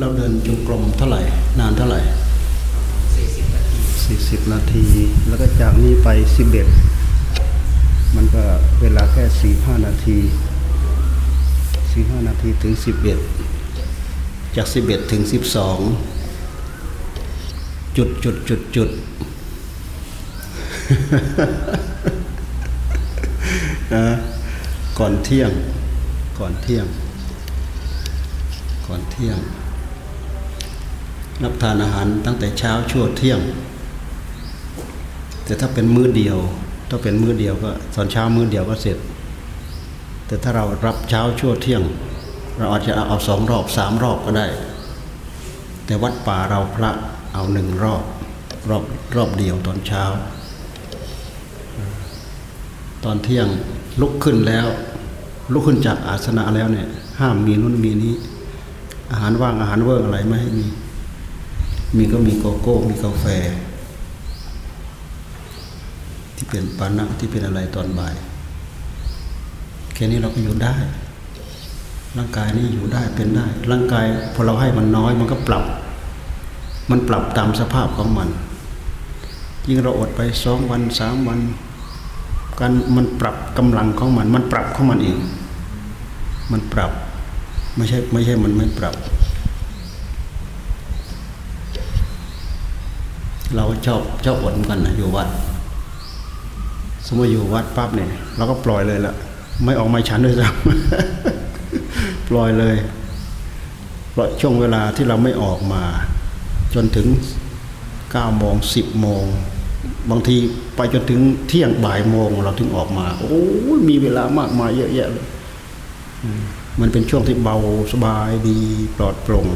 เราเดินจงกรมเท่าไหร่ นานเท่าไหร่40นาทีสี่สิบนาที แล้วก็จากนี้ไปสิบเอ็ดมันก็เวลาแค่สี่ห้านาทีสี่ห้านาทีถึงสิบเอ็ดจากสิบเอ็ดถึงสิบสองจุดจุดจุดจุดนะก่อนเที่ยง ก่อนเที่ยง ก่อนเที่ยง รับทานอาหารตั้งแต่เช้าชั่วเที่ยง แต่ถ้าเป็นมื้อเดียว ถ้าเป็นมื้อเดียวก็ตอนเช้ามื้อเดียวก็เสร็จ แต่ถ้าเรารับเช้าชั่วเที่ยง เราอาจจะเอาสองรอบสามรอบก็ได้ แต่วัดป่าเราพระเอาหนึ่งรอบรอบรอบเดียวตอนเช้า ตอนเที่ยงลุกขึ้นแล้ว ลุกขึ้นจากอาสนะแล้วเนี่ยห้ามมีนู่นมีนี่ อาหารว่างอาหารเวิ่กอะไรไม่ให้มี มีก็มีโกโก้ มีกาแฟ ที่เป็นปานะที่เป็นอะไรตอนบ่าย แค่นี้เราก็อยู่ได้ ร่างกายนี่อยู่ได้เป็นได้ ร่างกายพอเราให้มันน้อยมันก็ปรับ มันปรับตามสภาพของมัน ยิ่งเราอดไปสองวันสามวันการมันปรับกำลังของมัน มันปรับของมันเอง มันปรับ ไม่ใช่ไม่ใช่มันไม่ปรับ เราชอบชอบอดกันนะอยู่วัด สมมติอยู่วัดปั๊บเนี่ยเราก็ปล่อยเลยละไม่ออกมาฉันด้วยซ้ำปล่อยเลยปล่อยช่วงเวลาที่เราไม่ออกมา จนถึงเก้าโมงสิบโมง บางทีไปจนถึงเที่ยงบ่ายโมงเราถึงออกมา โอ้ยมีเวลามากมายเยอะแยะเลยมันเป็นช่วงที่เบาสบายดีปลอดโปร่ง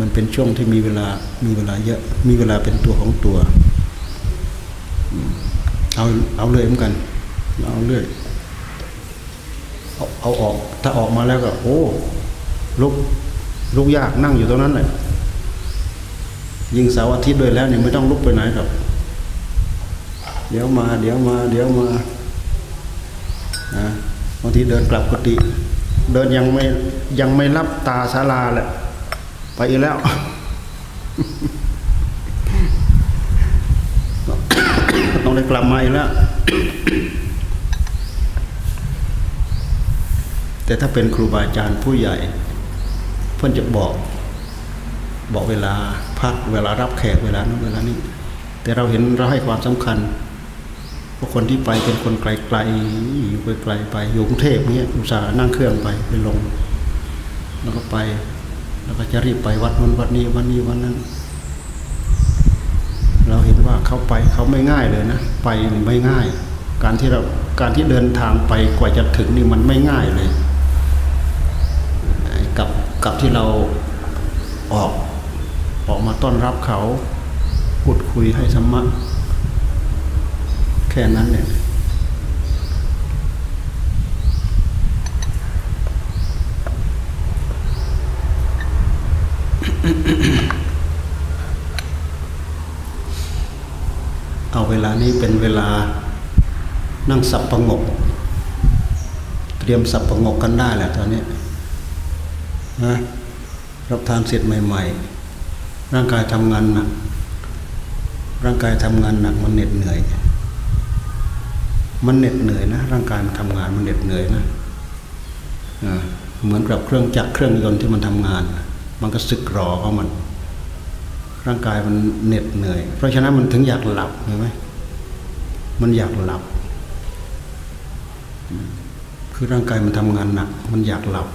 มันเป็นช่วงที่มีเวลามีเวลาเยอะมีเวลาเป็นตัวของตัว เอาเอาเลยเหมือนกันเอาเรื่อยเอาเอาออกถ้าออกมาแล้วก็ โอ้ลุกลุกยากนั่งอยู่ตรงนั้นแหละยิงเสาร์อาทิตย์ด้วยแล้วเนี่ยไม่ต้องลุกไปไหนครับ เดี๋ยวมา เดี๋ยวมา เดี๋ยวมานะบางทีเดินกลับกุฏิเดินยังไม่ยังไม่รับตาศาลาแหละ ไปอีกแล้ว ต้องได้กลับมาอีกแล้ว แต่ถ้าเป็นครูบาอาจารย์ผู้ใหญ่ เพื่อนจะบอก บอกเวลาพักเวลารับแขกเวลานั้นเวลานี้ แต่เราเห็นเราให้ความสำคัญพราะคนที่ไปเป็นคนไกลๆอยู่ไกลๆไปอยู่กรุงเทพเนี่ยอุตส่าห์นั่งเครื่องไปไปลง แล้วก็ไป แล้วก็จะรีบไปวัดนั้นวัดนี้วันนี้วันนั้น เราเห็นว่าเขาไปเขาไม่ง่ายเลยนะ ไปไม่ง่าย การที่เราการที่เดินทางไปกว่าจะถึงนี่มันไม่ง่ายเลย กับกับที่เราออกออกมาต้อนรับเขาพูดคุยให้สมมะแค่นั้นเนี่ย เอาเวลานี้เป็นเวลานั่งสับประงก เตรียมสับประงกกันได้แหละตอนนี้นะรับทานเสร็จใหม่ ๆ ร่างกายทำงานหนักร่างกายทำงานหนักมันเหน็ดเหนื่อย มันเหน็ดเหนื่อยนะ ร่างกายมันทำงานมันเหน็ดเหนื่อยนะเหมือนกับเครื่องจักรเครื่องยนต์ที่มันทำงาน มันก็สึกรอของมัน ร่างกายมันเหน็ดเหนื่อย เพราะฉะนั้นมันถึงอยากหลับเห็นไหมมันอยากหลับ คือร่างกายมันทำงานหนัก มันอยากหลับ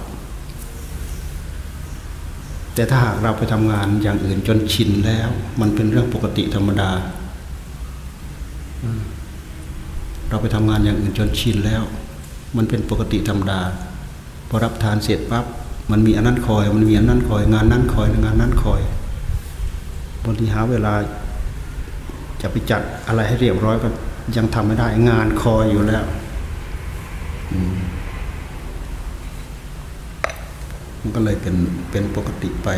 แต่ถ้าหากเราไปทำงานอย่างอื่นจนชินแล้ว มันเป็นเรื่องปกติธรรมดา เราไปทำงานอย่างอื่นจนชินแล้ว มันเป็นปกติธรรมดาพอรับทานเสร็จปั๊บ มันมีอันนั้นคอย มันมีอันนั้นคอย งานนั้นคอยงานนั้นคอยบางทีหาเวลา จะไปจัดอะไรให้เรียบร้อยก็ยังทำไม่ได้ งานคอยอยู่แล้วมันก็เลยเป็นเป็นปกติไป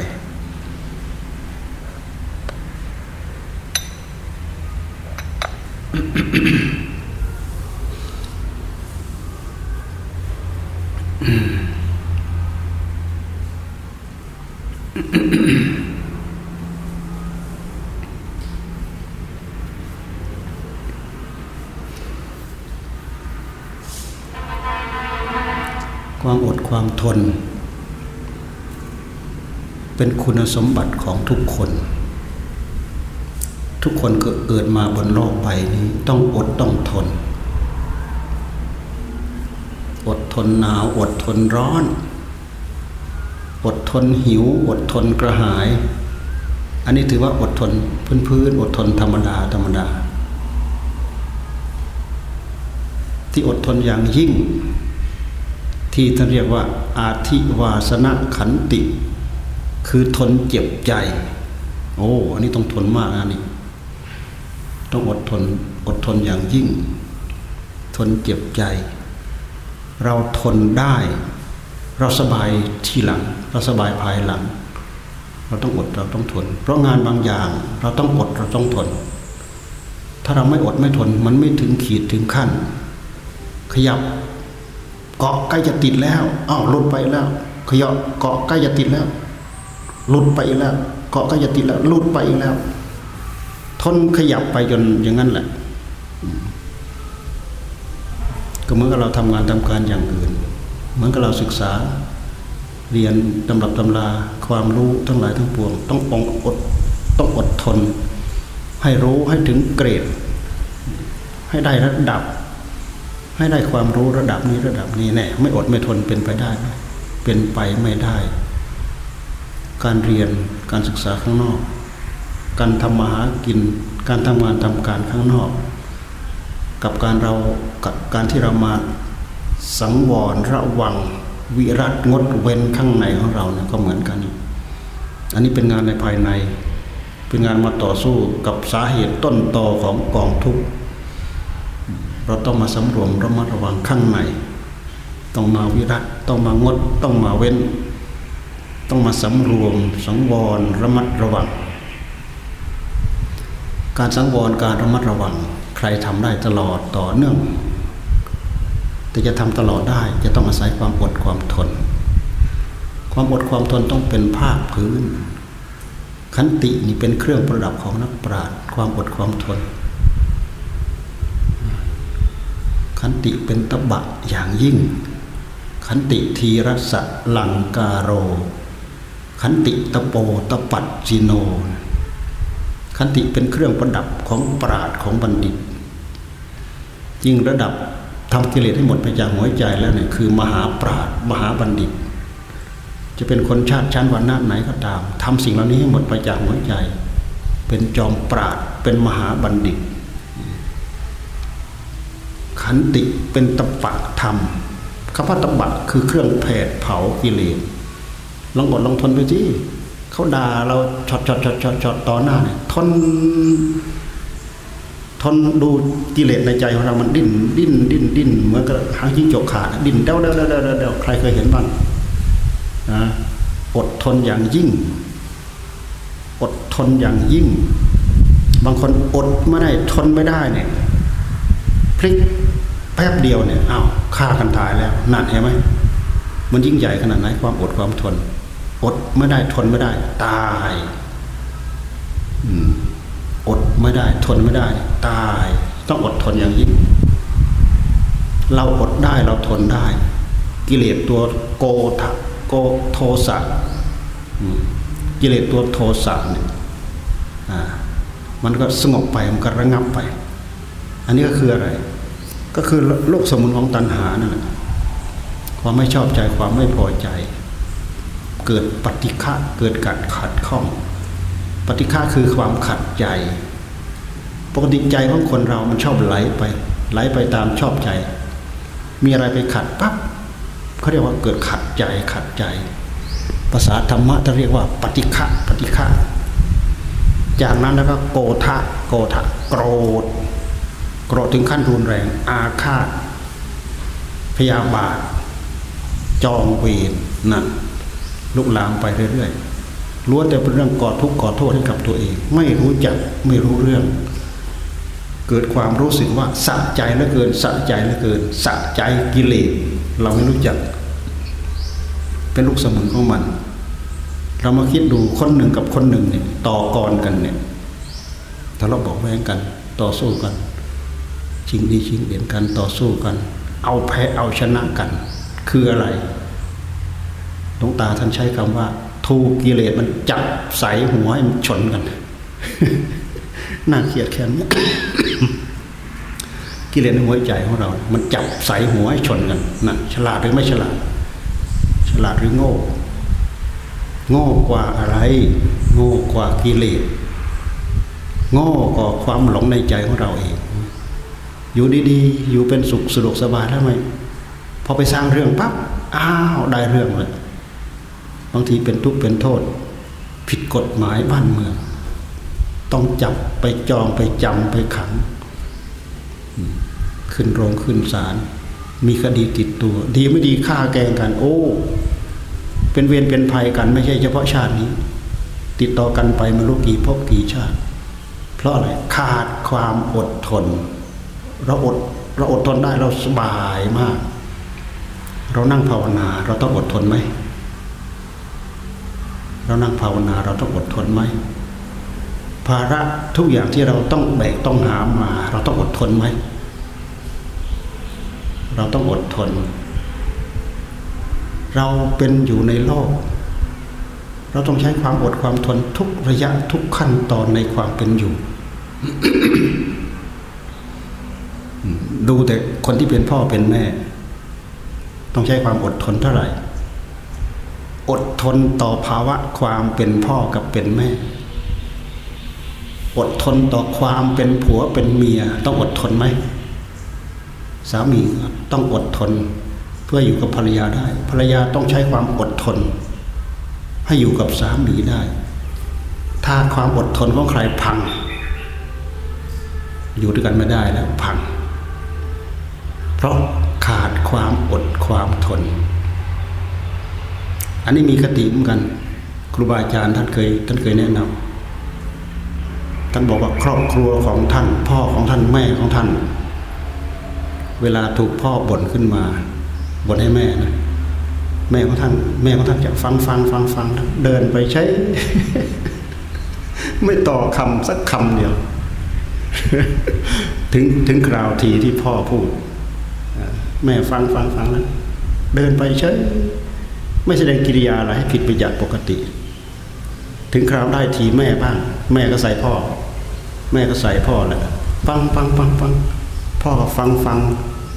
ความอดความทน เป็นคุณสมบัติของทุกคน ทุกคนเกิดมาบนโลกใบนี้ ต้องอดต้องทน อดทนหนาว อดทนร้อน อดทนหิว อดทนกระหาย อันนี้ถือว่าอดทนพื้นพื้นอดทนธรรมดาธรรมดา ที่อดทนอย่างยิ่งที่ท่านเรียกว่าอาธิวาสนะขันติ คือทนเจ็บใจ โอ้อันนี้ต้องทนมากนะนี่ต้องอดทนอดทนอย่างยิ่ง ทนเจ็บใจ เราทนได้ เราสบายทีหลัง เราสบายภายหลัง เราต้องอดเราต้องทน เพราะงานบางอย่าง เราต้องอดเราต้องทน ถ้าเราไม่อดไม่ทน มันไม่ถึงขีดถึงขั้น ขยับเกาะใกล้จะติดแล้วอ้าวหลุดไปแล้ว ขยาะเกาะใกล้จะติดแล้ว หลุดไปแล้วเกาะกล้จะติดแล้วหลุดไปอีกแล้ว ทนขยับไปจนอย่างนั้นแหละ ก็เหมือนกับเราทำงานทำการอย่างอื่น เหมือนกับเราศึกษา เรียนตำรับตำราความรู้ทั้งหลายทั้งปวง ต้ององอดต้องอดทน ให้รู้ให้ถึงเกรด ให้ได้ระดับ ให้ได้ความรู้ระดับนี้ระดับนี้แน่ไม่อดไม่ทนเป็นไปได้ไหมเป็นไปไม่ได้ การเรียนการศึกษาข้างนอก การทำมาหากิน การทำงานทำการข้างนอก กับการเรากับการที่เรามาสังวรระวังวิรัตงดเว้นข้างในของเราเนี่ยก็เหมือนกัน อันนี้เป็นงานในภายใน เป็นงานมาต่อสู้กับสาเหตุต้นตอของกองทุกข์เราต้องมาสำรวมระมัดระวังข้างใน ต้องมาวิรัตต้องมางดต้องมาเว้น ต้องมาสำรวมสังวรระมัดระวัง การสังวรการระมัดระวัง ใครทำได้ตลอดต่อเนื่อง แต่จะทำตลอดได้จะต้องอาศัยความอดความทน ความอดความทนต้องเป็นภาคพื้น ขันตินี่เป็นเครื่องประดับของนักปราชญ์ความอดความทน ขันติเป็นตบะอย่างยิ่งขันติทีรสะลังกาโร ขันติตะโปตะปัจจิโน ขันติเป็นเครื่องประดับของปราดของบัณฑิต ยิ่งระดับทำกิเลสให้หมดไปจากหัวใจแล้วเนี่ยคือ มหาปราชญ์มหาบัณฑิต จะเป็นคนชาติชั้นวรรณะไหนก็ตามทำสิ่งเหล่านี้ให้หมดไปจากหัวใจ เป็นจอมปราชญ์เป็นมหาบัณฑิต ขันติเป็นตปะธรรมคำว่าตปะคือเครื่องแผดเผากิเลส ลองอดลองทนไปที่เขาด่าเราช็อตช็อตช็อตช็อตช็อตต่อหน้าเนี่ยทน ทนดูกิเลสในใจของเรา มันดิ้นดิ้นดิ้นดิ้นเหมือนกับหางจิ้งจกขาดดิ้นเด้าเด้าเด้าเด้าเด้าใครเคยเห็นบ้างนะอดทนอย่างยิ่ง อดทนอย่างยิ่ง บางคนอดไม่ได้ทนไม่ได้เนี่ยพลิกแป๊บเดียวเนี่ยอ้าวฆ่ากันตายแล้วนั่นเห็นไหมมันยิ่งใหญ่ขนาดไหนความอดความทน อดไม่ได้ทนไม่ได้ ตายอดไม่ได้ ทนไม่ได้ ตาย ต้องอดทนอย่างยิ่งเราอดได้เราทนได้ กิเลสตัวโกทะโกโทสะกิเลสตัวโทสะเนี่ยมันก็สงบไปมันก็ระงับไป อันนี้ก็คืออะไร ก็คือโลกสมุนของตัณหานั่นแหละความไม่ชอบใจความไม่พอใจ เกิดปฏิฆะเกิดกัดขัดข้อง ปฏิฆะคือความขัดใจ ปกติใจของคนเรามันชอบไหลไป ไหลไปตามชอบใจ มีอะไรไปขัดปั๊บเขาเรียกว่าเกิดขัดใจขัดใจ ภาษาธรรมะจะเรียกว่า ปฏิฆะปฏิฆะจากนั้นแล้วก็โกทะโกทะโกรธ โกรธถึงขั้นรุนแรง อาฆาตพยาบาท จองเวรนั่น ลุกลามไปเรื่อยๆล้วนแต่เป็นเรื่องก่อทุกข์ก่อโทษให้กับตัวเอง ไม่รู้จักไม่รู้เรื่อง เกิดความรู้สึกว่าสะใจเหลือเกินสะใจเหลือเกินสะใจกิเลสเราไม่รู้จัก เป็นลูกสมุนของมัน เรามาคิดดูคนหนึ่งกับคนหนึ่งเนี่ยต่อกรกันเนี่ยถ้าเราบอกแว้งกันต่อสู้กันชิงดีชิงเด่นกันต่อสู้กัน เอาแพ้เอาชนะกัน คืออะไร หลวงตาท่านใช้คำว่าทูกิเลสมันจับใส่หัวให้มันชนกันน่าเกลียดแค้นกิเลสในหัวใจของเรา มันจับใส่หัวให้ชนกันนะฉลาดหรือไม่ฉลาด ฉลาดหรือโง่ โง่กว่าอะไร โง่กว่ากิเลส โง่กว่าความหลงในใจของเราเอง อยู่ดีๆ อยู่เป็นสุขสะดวกสบายแล้วไหมพอไปสร้างเรื่องปั๊บ อ้าว ได้เรื่องเลย บางทีเป็นทุกข์เป็นโทษ ผิดกฎหมายบ้านเมือง ต้องจับไปจองไปจำไปขัง ขึ้นโรงขึ้นศาลมีคดีติดตัว ดีไม่ดีฆ่าแกงกัน โอ้ เป็นเวรเป็นภัยกันไม่ใช่เฉพาะชาตินี้ ติดต่อกันไปไม่รู้กี่ภพกี่ชาติ เพราะอะไรขาดความอดทน เราอดเราอดทนได้เราสบายมาก เรานั่งภาวนา เราต้องอดทนไหม เรานั่งภาวนาเราต้องอดทนไหมภาระทุกอย่างที่เราต้องแบกต้องหามา เราต้องอดทนไหมเราต้องอดทน เราเป็นอยู่ในโลก เราต้องใช้ความอดความทนทุกระยะทุกขั้นตอนในความเป็นอยู่ ดูแต่คนที่เป็นพ่อเป็นแม่ ต้องใช้ความอดทนเท่าไหร่ อดทนต่อภาวะความเป็นพ่อกับเป็นแม่ อดทนต่อความเป็นผัวเป็นเมีย ต้องอดทนไหมสามีต้องอดทน เพื่ออยู่กับภรรยาได้ ภรรยาต้องใช้ความอดทน ให้อยู่กับสามีได้ ถ้าความอดทนของใครพัง อยู่ด้วยกันไม่ได้แล้วพัง เพราะขาดความอดความทน อันนี้มีคติเหมือนกัน ครูบาอาจารย์ท่านเคยท่านเคยแนะนำท่านบอกว่าครอบครัวของท่าน พ่อของท่านแม่ของท่าน เวลาถูกพ่อบ่นขึ้นมาบ่นให้แม่นะแม่ของท่านแม่ของท่านจะฟังฟังฟังฟังเดินไปใช้ ไม่ต่อคำสักคำเดียว ถึงถึงคราวทีที่พ่อพูด แม่ฟังฟังฟังแล้วเดินไปเฉย ไม่แสดงกิริยาอะไรให้ผิดไปจากปกติ ถึงคราวได้ทีแม่บ้าง แม่ก็ใส่พ่อ แม่ก็ใส่พ่อแหละฟังฟังฟังฟังพ่อก็ฟังฟัง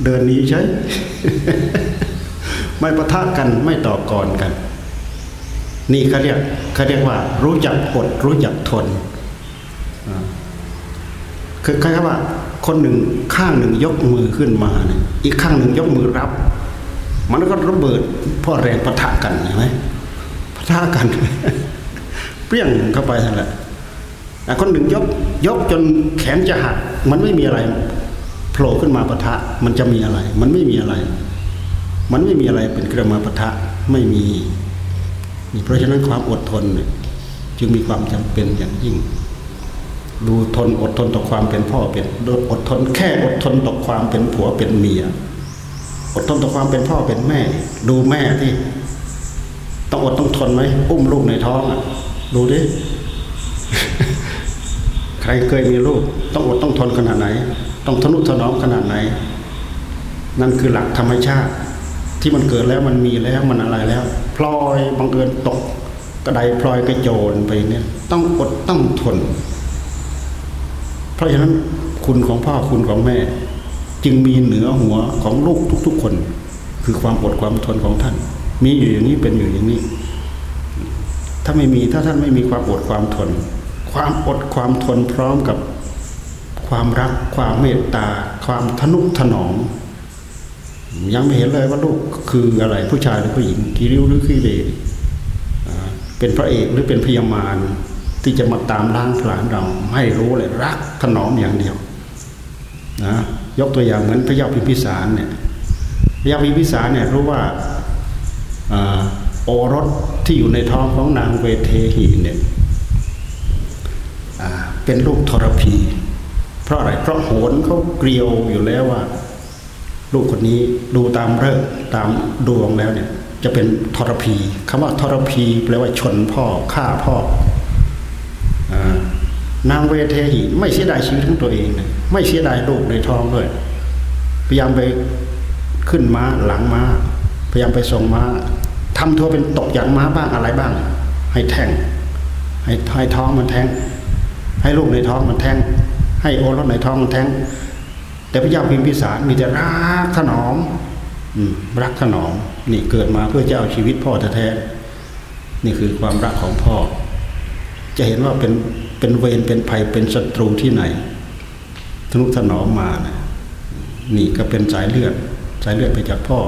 เดินหนีใช่ไม่ประทะกันไม่ต่อกรกัน นี่เขาเรียกเขาเรียกว่า รู้จักอดรู้จักทนคือคล้ายๆว่า คนหนึ่งข้างหนึ่งยกมือขึ้นมาเนี่ยอีกข้างหนึ่งยกมือรับ มันก็ระเบิดพ่อแรงปะทะกันเห็นไหมปะทะกันเปรี้ยงเข้าไปนั่นแหละคนหนึ่งยกยกจนแขนจะหัก มันไม่มีอะไรโผล่ขึ้นมาปะทะ มันจะมีอะไร มันไม่มีอะไร มันไม่มีอะไรเป็นเครื่องมาปะทะไม่มีเพราะฉะนั้นความอดทนจึงมีความจำเป็นอย่างยิ่ง ดูทนอดทนต่อความเป็นพ่อเป็นอดทนแค่อดทนต่อความเป็นผัวเป็นเมีย อดทนต่อความเป็นพ่อเป็นแม่ ดูแม่ที่ต้องอดต้องทนไหมอุ้มลูกในท้องอะดูดิใครเคยมีลูกต้องอดต้องทนขนาดไหน ต้องทนุถนอมขนาดไหน นั่นคือหลักธรรมชาติ ที่มันเกิดแล้วมันมีแล้วมันอะไรแล้ว พลอยบังเอิญตกกระไดพลอยกระโจนไปเนี่ย ต้องอดต้องทน เพราะฉะนั้นคุณของพ่อคุณของแม่ จึงมีเหนือหัวของลูกทุก ๆ คน คือความอดความทนของท่าน มีอยู่อย่างนี้เป็นอยู่อย่างนี้ ถ้าไม่มีถ้าท่านไม่มีความอดความทน ความอดความทนพร้อมกับความรัก ความเมตตา ความทนุถนอมยังไม่เห็นเลยว่าลูกคืออะไรผู้ชายหรือผู้หญิงกีริ้วหรือขี้เลเป็นพระเอกหรือเป็นพยามารที่จะมาตามล้างผลาญเราให้รู้เลยรักถนอมอย่างเดียวนะ ยกตัวอย่างเหมือนพระยาพิมพิสารเนี่ยพระยาพิมพิสารเนี่ยรู้ว่าโอรสที่อยู่ในท้องของนางเวเทหีเนี่ยเป็นลูกทรพี เพราะอะไรเพราะโหนเขาเกลียวอยู่แล้วว่า ลูกคนนี้ดูตามเลิกตามดวงแล้วเนี่ยจะเป็นทรพีคำว่าทรพีแปลว่าชนพ่อฆ่าพ่อ นางเวเทหิไม่เสียดายชีวิตของตัวเองเลยไม่เสียดายลูกในท้องด้วย พยายามไปขึ้นม้าหลังม้า พยายามไปส่งม้าทำทัวเป็นตกอย่างม้าบ้างอะไรบ้าง ให้แทงให้ให้ท้องมันแทงให้ลูกในท้องมันแทงให้โอรสในท้องมันแทงแต่พระเจ้าพิมพิสารมีแต่รักถนอมรักถนอมนี่เกิดมาเพื่อจะเอาชีวิตพ่อแท้ๆนี่คือความรักของพ่อ จะเห็นว่าเป็น เป็นเวรเป็นภัยเป็นศัตรูที่ไหนทนุถนอมมานะนี่ก็เป็นสายเลือดสายเลือดไปจากพ่อ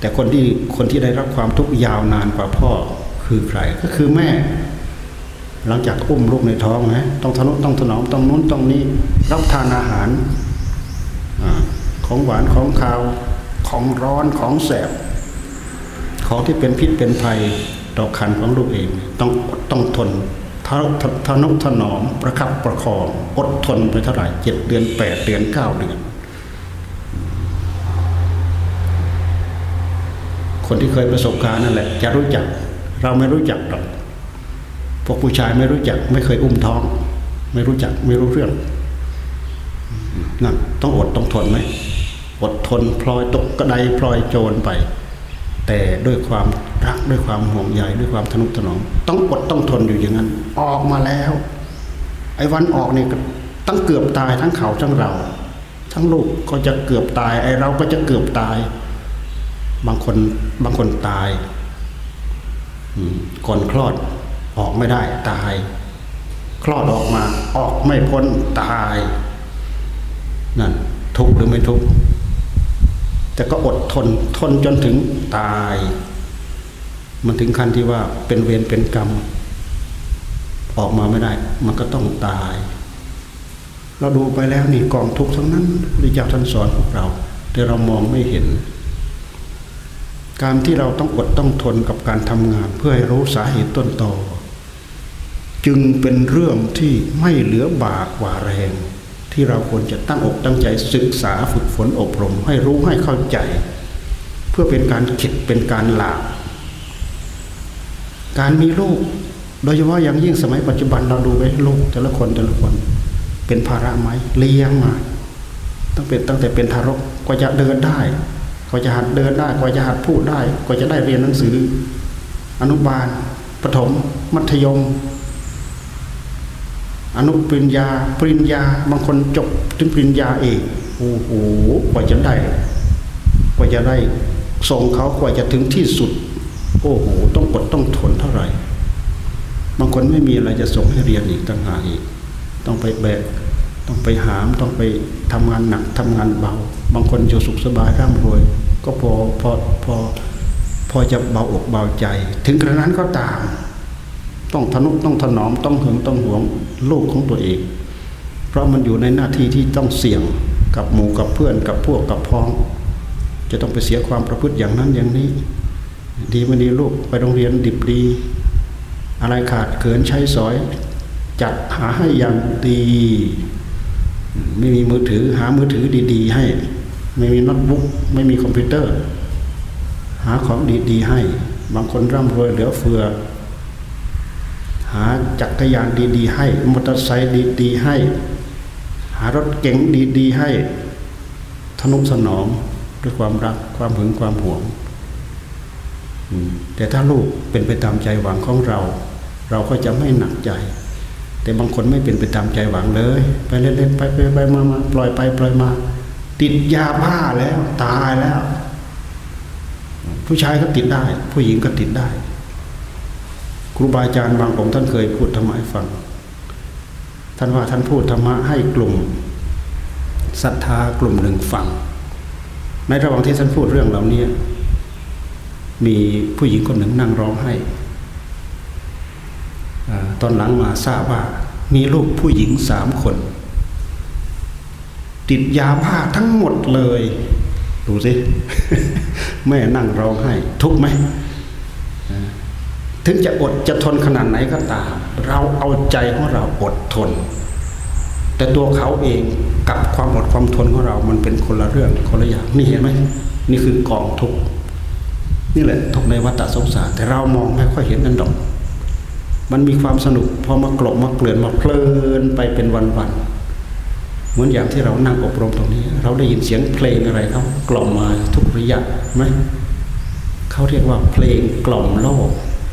แต่คนที่คนที่ได้รับความทุกข์ยาวนานกว่าพ่อคือใครก็คือแม่ หลังจากอุ้มลูกในท้องนะต้องทนุต้องถนอมต้องนู้นต้องนี้ รับทานอาหารอของหวานของคาวของร้อนของแสบ ของที่เป็นพิษเป็นภัยต่อคันของลูกเอง ต้องต้องทน ททนุถนอมประคับประคองอดทนไปเท่าไหร่เจ็ดเดือนแปดเดือนเก้าเดือน คนที่เคยประสบการณ์นั่นแหละ จะรู้จัก เราไม่รู้จักหรอกพวกผู้ชายไม่รู้จัก ไม่เคยอุ้มท้อง ไม่รู้จักไม่รู้เรื่องนั่นต้องอดต้องทนไหมอดทนพลอยตกกระไดพลอยโจรไป แต่ด้วยความรักด้วยความห่วงใยด้วยความทนุถนอมต้องอดต้องทนอยู่อย่างนั้น ออกมาแล้ว ไอ้วันออกเนี่ยตั้งเกือบตายทั้งเขาทั้งเรา ทั้งลูกก็จะเกือบตาย ไอ้เราก็จะเกือบตาย บางคนบางคนตายก่อนคลอดออกไม่ได้ตาย คลอดออกมาออกไม่พ้นตายนั่นทุกข์หรือไม่ทุกข์ แต่ก็อดทนทนจนถึงตาย มันถึงขั้นที่ว่าเป็นเวรเป็นกรรม ออกมาไม่ได้ มันก็ต้องตาย เราดูไปแล้วนี่กองทุกข์ทั้งนั้นพระเจ้าท่านสอนพวกเรา แต่เรามองไม่เห็น การที่เราต้องอดต้องทนกับการทำงาน เพื่อให้รู้สาเหตุต้นตอจึงเป็นเรื่องที่ไม่เหลือบากว่าแรง ที่เราควรจะตั้งอกตั้งใจศึกษาฝึกฝนอบรม ให้รู้ให้เข้าใจ เพื่อเป็นการขิดเป็นการหลาบการมีลูก โดยเฉพาะอย่างยิ่งสมัยปัจจุบันเราดูไว้ลูกแต่ละคนแต่ละคน เป็นภาระไหมเลี้ยงมาตั้งเป็นตั้งแต่เป็นทารกกว่าจะเดินได้กว่าจะหัดเดินได้กว่าจะหัดพูดได้กว่าจะได้เรียนหนังสือ อนุบาล ประถม มัธยม อนุปริญญา ปริญญา บางคนจบถึงปริญญาเอกโอ้โหกว่าจะได้ กว่าจะได้ส่งเขากว่าจะถึงที่สุด โอ้โห ต้องกดต้องทนเท่าไหร่ บางคนไม่มีอะไรจะส่งให้เรียนอีกต่างหากอีก ต้องไปแบก ต้องไปหาม ต้องไปทำงานหนักทำงานเบา บางคนอยู่สุขสบายร่ำรวย ก็พอพอพอพอจะเบาอกเบาใจ ถึงกระนั้นก็ตาม ต้องทนุต้องถนอมต้องหึงต้องหวงลูกของตัวเอง เพราะมันอยู่ในหน้าที่ที่ต้องเสี่ยงกับหมู่กับเพื่อนกับพวกกับพ้อง จะต้องไปเสียความประพฤติอย่างนั้นอย่างนี้ ดีมันดีลูกไปโรงเรียนดิบดี อะไรขาดเขินใช้สอย จัดหาให้อย่างดี ไม่มีมือถือหามือถือดีๆ ให้ ไม่มีโน้ตบุ๊กไม่มีคอมพิวเตอร์ หาของดีๆให้ บางคนร่ำรวยเหลือเฟือ หาจักรยานดีๆ ให้มอเตอร์ไซค์ดีๆให้ หารถเก๋งดีๆให้ทนุสนองด้วยความรักความหึงความหวงแต่ถ้าลูกเป็นไปตามใจหวังของเรา เราก็จะไม่หนักใจ แต่บางคนไม่เป็นไปตามใจหวังเลย ไปเล่นๆไปไปไปมามาปล่อยไปปล่อยมา ติดยาบ้าแล้ว ตายแล้ว ผู้ชายก็ติดได้ ผู้หญิงก็ติดได้ ครูบาอาจารย์บางองค์ท่านเคยพูดธรรมะให้ฟัง ท่านว่าท่านพูดธรรมะให้กลุ่มศรัทธากลุ่มหนึ่งฟัง ในระหว่างที่ท่านพูดเรื่องเหล่านี้มีผู้หญิงคนหนึ่งนั่งร้องไห้ตอนหลังมาทราบว่ามีลูกผู้หญิงสามคน ติดยาบ้าทั้งหมดเลย ดูสิ แม่นั่งร้องไห้ ทุกไหม ถึงจะอดจะทนขนาดไหนก็ตาม เราเอาใจของเราอดทน แต่ตัวเขาเองกับความอดความทนของเรามันเป็นคนละเรื่องคนละอย่างนี่เห็นไหมนี่คือกองทุกนี่แหละทุกในวัฏสงสารแต่เรามองไม่ค่อยเห็นนั่นดอก มันมีความสนุกพอมากลบมาเกลื่อนมาเพลินไปเป็นวันๆเหมือนอย่างที่เรานั่งอบรมตรงนี้ เราได้ยินเสียงเพลงอะไรเขากล่อมมาทุกระยะไหมเขาเรียกว่าเพลงกล่อมโลก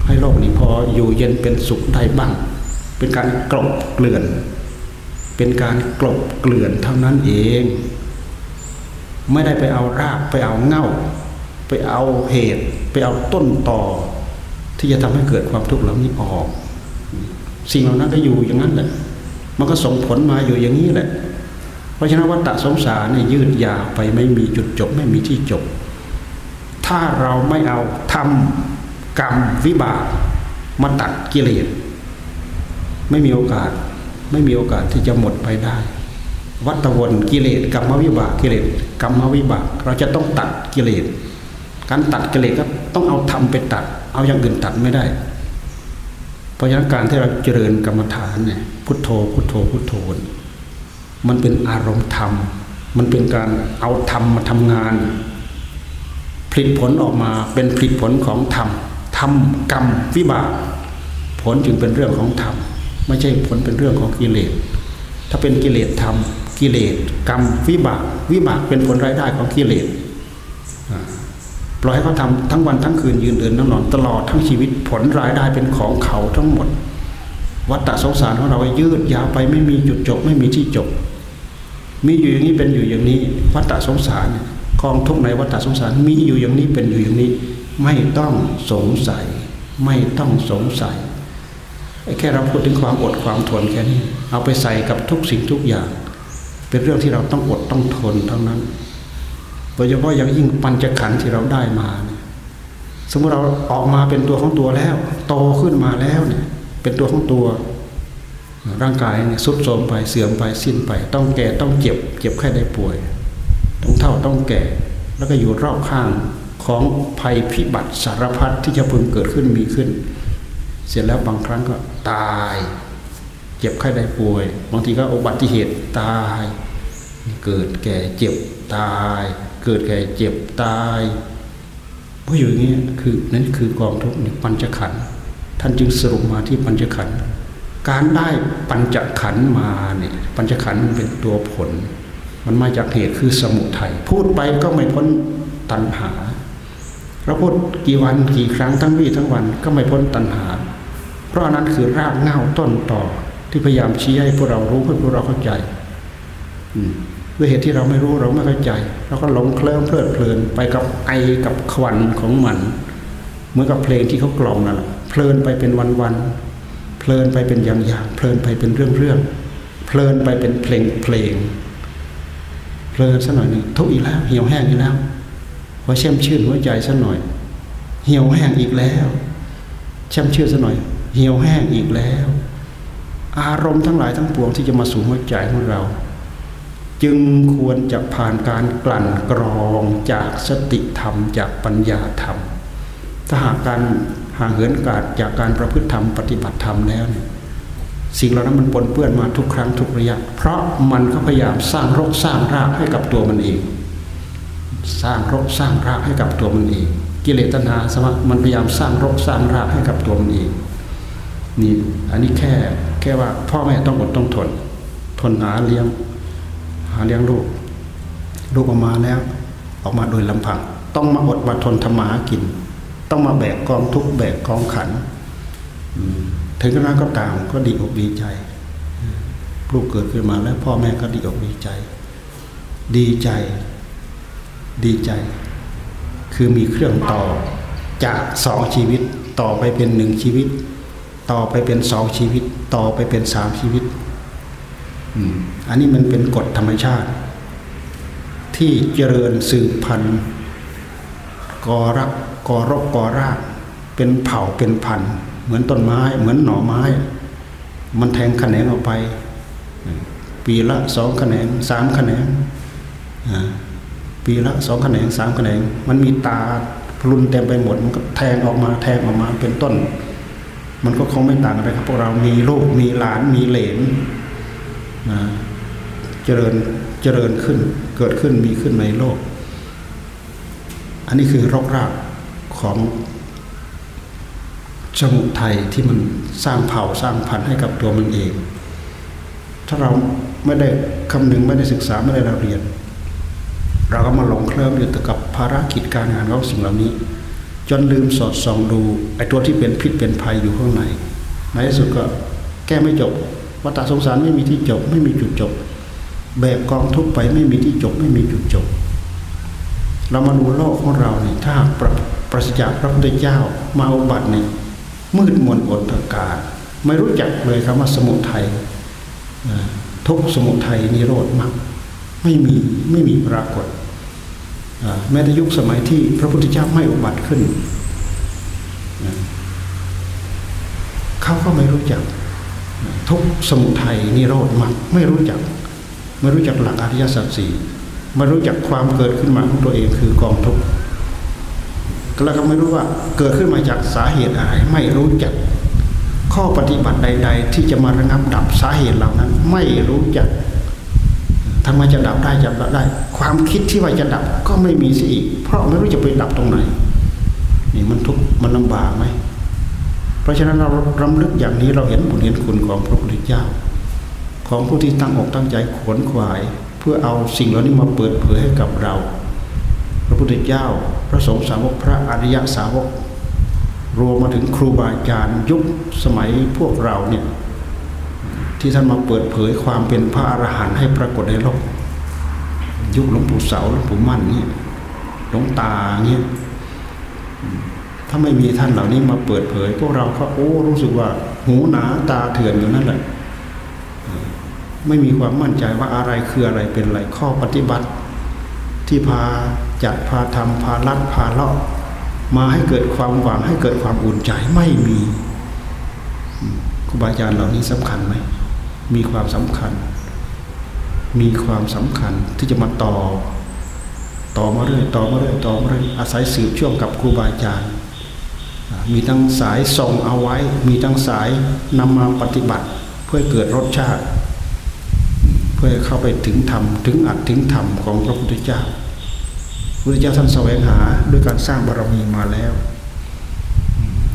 ให้โลกนี้พออยู่เย็นเป็นสุขได้บ้าง เป็นการกลบเกลื่อน เป็นการกลบเกลื่อนเท่านั้นเอง ไม่ได้ไปเอารากไปเอาเง่า ไปเอาเหตุ ไปเอาต้นต่อ ที่จะทำให้เกิดความทุกข์เหล่านี้ออก สิ่งเหล่านั้นก็อยู่อย่างนั้นแหละ มันก็ส่งผลมาอยู่อย่างนี้แหละ เพราะฉะนั้นวัฏสงสารเนี่ยยืดยาวไปไม่มีจุดจบ ไม่มีที่จบ ถ้าเราไม่เอาทำ กรรมวิบากมาตัดกิเลสไม่มีโอกาสไม่มีโอกาสที่จะหมดไปได้ วัตวนกิเลสกรรมวิบากกิเลสกรรมวิบาก เราจะต้องตัดกิเลสการตัดกิเลสก็ต้องเอาธรรมไปตัด เอาอย่างอื่นตัดไม่ได้ เพราะฉะนั้นการที่เราเจริญกรรมฐานเนี่ยพุทโธพุทโธพุทโธมันเป็นอารมณ์ธรรม มันเป็นการเอาธรรมมาทำงานผลิตผลออกมาเป็นผลิตผลของธรรม ธรรมกรรมวิบาก ผลจึงเป็นเรื่องของธรรมไม่ใช่ผลเป็นเรื่องของกิเลส ถ้าเป็นกิเลสธรรมกิเลสกรรมวิบากวิบากเป็นผลรายได้ของกิเลสปล่อยให้เขาทำทั้งวันทั้งคืนยืนเดินนั่งนอนตลอดทั้งชีวิตผลรายได้เป็นของเขาทั้งหมด วัฏฏะสงสารของเรายืดยาวไปไม่มีจุดจบ ไม่มีที่จบ มีอยู่อย่างนี้เป็นอยู่อย่างนี้ วัฏฏะสงสารกองทุกในวัฏฏะสงสารมีอยู่อย่างนี้เป็นอยู่อย่างนี้ ไม่ต้องสงสัย ไม่ต้องสงสัยแค่เราพูดถึงความอดความทนแค่นี้ เอาไปใส่กับทุกสิ่งทุกอย่าง เป็นเรื่องที่เราต้องอดต้องทนทั้งนั้นโดยเฉพาะอย่างยิ่งปัญจขันธ์ที่เราได้มาเนี่ยสมมติเราออกมาเป็นตัวของตัวแล้ว โตขึ้นมาแล้วเนี่ยเป็นตัวของตัว ร่างกายเนี่ยสุดโทรมไปเสื่อมไปสิ้นไป ต้องแก่ต้องเจ็บ เจ็บแค่ได้ป่วย ต้องเท่าต้องแก่ แล้วก็อยู่รอบข้าง ของภัยพิบัติสารพัดที่จะพึงเกิดขึ้นมีขึ้น เสร็จแล้วบางครั้งก็ตาย เจ็บไข้ได้ป่วย บางทีก็อุบัติเหตุตาย เกิดแก่เจ็บตาย เกิดแก่เจ็บตายเพราะอยู่อย่างนี้คือนั่นคือกองทุกข์ปัญจขันธ์ท่านจึงสรุปมาที่ปัญจขันธ์การได้ปัญจขันธ์มาเนี่ยปัญจขันธ์มันเป็นตัวผล มันมาจากเหตุคือสมุทัยพูดไปก็ไม่พ้นตัณหา เราพูดกี่วันกี่ครั้งทั้งวี่ทั้งวันก็ไม่พ้นตัณหา เพราะนั้นคือรากเง้าต้นต่อที่พยายามชี้ให้พวกเรารู้ให้พวกเราเข้าใจด้วยเหตุที่เราไม่รู้เราไม่เข้าใจ เราก็หลงเคลิ้มเพลิดเพลินไปกับไอกับควันของมันเหมือนกับเพลงที่เขากล่อมนั่นแหละเพลินไปเป็นวันๆเพลินไปเป็นอย่างๆเพลินไปเป็นเรื่องๆเพลินไปเป็นเพลงเพลงเพลินสักหน่อยหนึ่งทุกอีกแล้วเหี่ยวแห้งอีกแล้ว พอเช่มชื่นหัวใจสักหน่อย เหี่ยวแห้งอีกแล้วเช่มชื่นสักหน่อย เหี่ยวแห้งอีกแล้ว อารมณ์ทั้งหลายทั้งปวงที่จะมาสู่หัวใจของเรา จึงควรจะผ่านการกลั่นกรองจากสติธรรมจากปัญญาธรรม ถ้าหากการห่างเหินกาดจากการประพฤติธรรมปฏิบัติธรรมแล้วเนี่ยสิ่งเหล่านั้นมันปนเปื้อนมาทุกครั้งทุกระยะ เพราะมันก็พยายามสร้างรกสร้างรากให้กับตัวมันเอง สร้างรกสร้างรากให้กับตัวมันเอง กิเลสตัณหาสมะมันพยายามสร้างรกสร้างรากให้กับตัวมันเองนี่อันนี้แค่แค่ว่าพ่อแม่ต้องอดต้องทน ทนหาเลี้ยง หาเลี้ยงลูก ลูกออกมาแล้ว ออกมาโดยลำพัง ต้องมาอดมาทนทำมาหากิน ต้องมาแบกกองทุกแบกกองขันถึงกระนั้นก็ตามก็ดีอกดีใจ ลูกเกิดขึ้นมาแล้วพ่อแม่ก็ดีอกดีใจ ดีใจ ดีใจ คือมีเครื่องต่อจากสองชีวิต ต่อไปเป็นหนึ่งชีวิต ต่อไปเป็นสองชีวิต ต่อไปเป็นสามชีวิตอันนี้มันเป็นกฎธรรมชาติ ที่เจริญสืบพันธุ์กอรักกอรกกอรากเป็นเผ่าเป็นพันธุ์เหมือนต้นไม้ เหมือนหน่อไม้ มันแทงแขนงออกไป ปีละสองแขนงสามแขนง ปีละสองแขนงสามแขนง มันมีตาพลุนเต็มไปหมดมันก็แทงออกมาแทงออกมาเป็นต้น มันก็คงไม่ต่างกันไปครับพวกเรามีลูกมีหลานมีเหลนะเจริญเจริญขึ้นเกิดขึ้นมีขึ้นในโลก อันนี้คือรกรากขของสมุทัยที่มันสร้างเผ่าสร้างพันธุ์ให้กับตัวมันเอง ถ้าเราไม่ได้คำนึงไม่ได้ศึกษาไม่ได้เราเรียน เราก็มาหลงเคลิ้มอยู่แต่กับภารกิจการงานของสิ่งเหล่านี้ จนลืมสอดส่องดูไอ้ตัวที่เป็นพิษเป็นภัยอยู่ข้างในในที่สุดก็แก้ไม่จบวัฏสงสารไม่มีที่จบ ไม่มีจุดจบ แบบกองทุกไปไม่มีที่จบ ไม่มีจุดจบ เรามาดูโลกของเราเนี่ยถ้าประปราศจากพระพุทธเจ้ามาอุบัติเนี่ยมืดมนอนตการไม่รู้จักเลยคำว่าสมุทัยทุกสมุทัยนิโรธมากไม่มีไม่มีปรากฏ แม้แต่ยุคสมัยที่พระพุทธเจ้าไม่อุบัติขึ้น เขาก็ไม่รู้จัก ทุกสมุทัยนิโรธมากไม่รู้จัก ไม่รู้จักหลักอริยสัจสี่ไม่รู้จักความเกิดขึ้นมาของตัวเองคือกองทุกข์แล้วก็ไม่รู้ว่าเกิดขึ้นมาจากสาเหตุอะไรไม่รู้จัก ข้อปฏิบัติใด ๆ ที่จะมาระงับดับสาเหตุเหล่านั้น ไม่รู้จัก ทำไมจะดับได้จะดับได้ ความคิดที่ว่าจะดับก็ไม่มีสิอีก เพราะไม่รู้จะไปดับตรงไหน นี่มันทุกข์มันลำบากไหมเพราะฉะนั้นเรารำลึกอย่างนี้เราเห็นบุญเห็นคุณของพระพุทธเจ้า ของผู้ที่ตั้งอกตั้งใจขวนขวาย เพื่อเอาสิ่งเหล่านี้มาเปิดเผยให้กับเรา พระพุทธเจ้า พระสงฆ์สาวกพระอริยสาวกรวมมาถึงครูบาอาจารย์ยุคสมัยพวกเราเนี่ย ที่ท่านมาเปิดเผยความเป็นพระอรหันต์ให้ปรากฏในโลก ยุคหลวงปู่เสาหลวงปู่มั่นเนี่ยหลวงตาเนี่ยถ้าไม่มีท่านเหล่านี้มาเปิดเผย พวกเราก็โอ้รู้สึกว่า หูหนาตาเถื่อนอยู่นั่นแหละไม่มีความมั่นใจว่าอะไรคืออะไรเป็นอะไรข้อปฏิบัติ ที่พาจัดพาทำพาลัดพาเลาะมาให้เกิดความหวังให้เกิดความอุ่นใจไม่มีครูบาอาจารย์เหล่านี้สำคัญไหม มีความสำคัญ มีความสำคัญที่จะมาต่อ ต่อมาเรื่อยต่อมาเรื่อยต่อมาเรื่อยอาศัยสืบช่วงกับครูบาอาจารย์มีทั้งสายส่งเอาไว้ มีทั้งสายนำมาปฏิบัติ เพื่อเกิดรสชาติ เพื่อเข้าไปถึงธรรมถึงอัดถึงธรรมของพระพุทธเจ้าพุทธเจ้าท่านแสวงหาด้วยการสร้างบารมีมาแล้ว